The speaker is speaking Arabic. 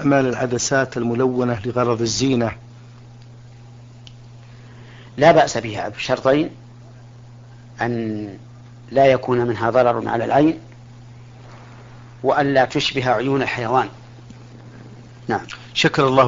أعمال العدسات الملونة لغرض الزينة. لا بأس بها بشرطين أن لا يكون منها ضرر على العين وأن لا تشبه عيون الحيوان. نعم. شكر الله